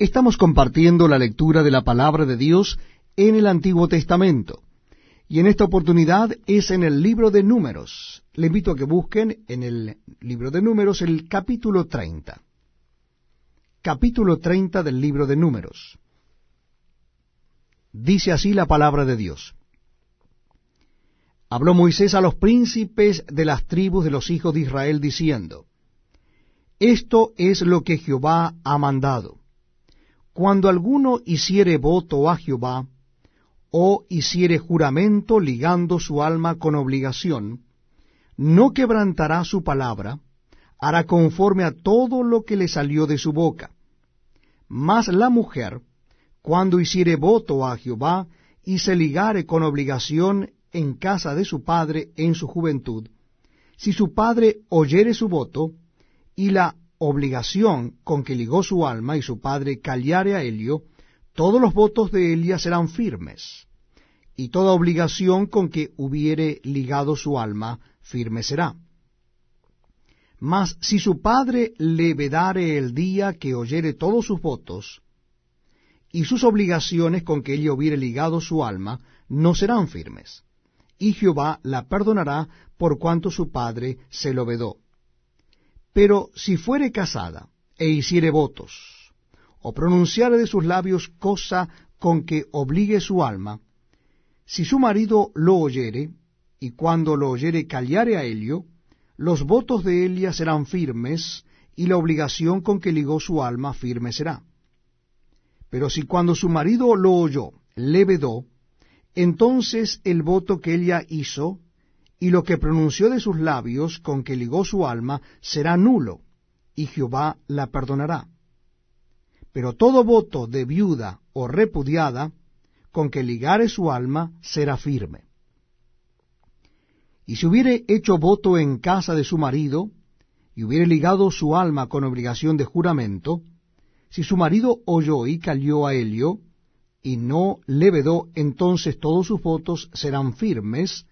Estamos compartiendo la lectura de la palabra de Dios en el Antiguo Testamento. Y en esta oportunidad es en el libro de Números. Le invito a que busquen en el libro de Números el capítulo 30. Capítulo 30 del libro de Números. Dice así la palabra de Dios. Habló Moisés a los príncipes de las tribus de los hijos de Israel diciendo, Esto es lo que Jehová ha mandado cuando alguno hiciere voto a Jehová, o hiciere juramento ligando su alma con obligación, no quebrantará su palabra, hará conforme a todo lo que le salió de su boca. Mas la mujer, cuando hiciere voto a Jehová, y se ligare con obligación en casa de su padre en su juventud, si su padre oyere su voto, y la obligación con que ligó su alma y su padre callare a Helio, todos los votos de Elia serán firmes, y toda obligación con que hubiere ligado su alma firme será. Mas si su padre le vedare el día que oyere todos sus votos, y sus obligaciones con que ella hubiere ligado su alma, no serán firmes, y Jehová la perdonará por cuanto su padre se lo vedó. Pero si fuere casada e hiciere votos, o pronunciare de sus labios cosa con que obligue su alma, si su marido lo oyere, y cuando lo oyere callare a Helio, los votos de Elia serán firmes, y la obligación con que ligó su alma firme será. Pero si cuando su marido lo oyó, le vedó, entonces el voto que ella hizo y lo que pronunció de sus labios con que ligó su alma será nulo, y Jehová la perdonará. Pero todo voto de viuda o repudiada con que ligare su alma será firme. Y si hubiere hecho voto en casa de su marido, y hubiere ligado su alma con obligación de juramento, si su marido oyó y cayó a Helio, y no le vedó, entonces todos sus votos serán firmes,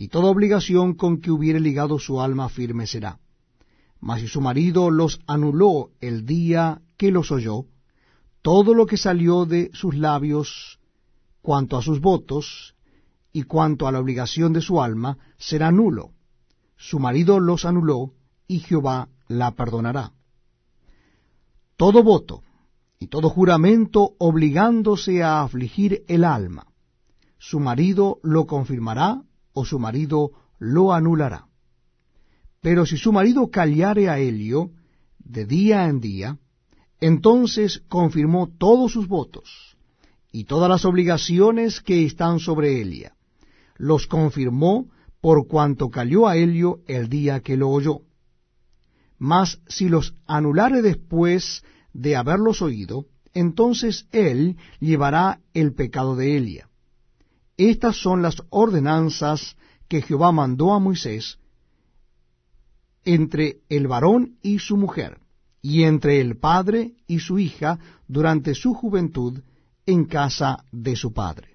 y toda obligación con que hubiere ligado su alma firme será. Mas si su marido los anuló el día que los oyó, todo lo que salió de sus labios cuanto a sus votos y cuanto a la obligación de su alma será nulo. Su marido los anuló y Jehová la perdonará. Todo voto y todo juramento obligándose a afligir el alma, su marido lo confirmará o su marido lo anulará. Pero si su marido callare a Helio de día en día, entonces confirmó todos sus votos y todas las obligaciones que están sobre Elia. Los confirmó por cuanto calló a Helio el día que lo oyó. Mas si los anulare después de haberlos oído, entonces él llevará el pecado de Elia. Estas son las ordenanzas que Jehová mandó a Moisés entre el varón y su mujer, y entre el padre y su hija durante su juventud en casa de su padre.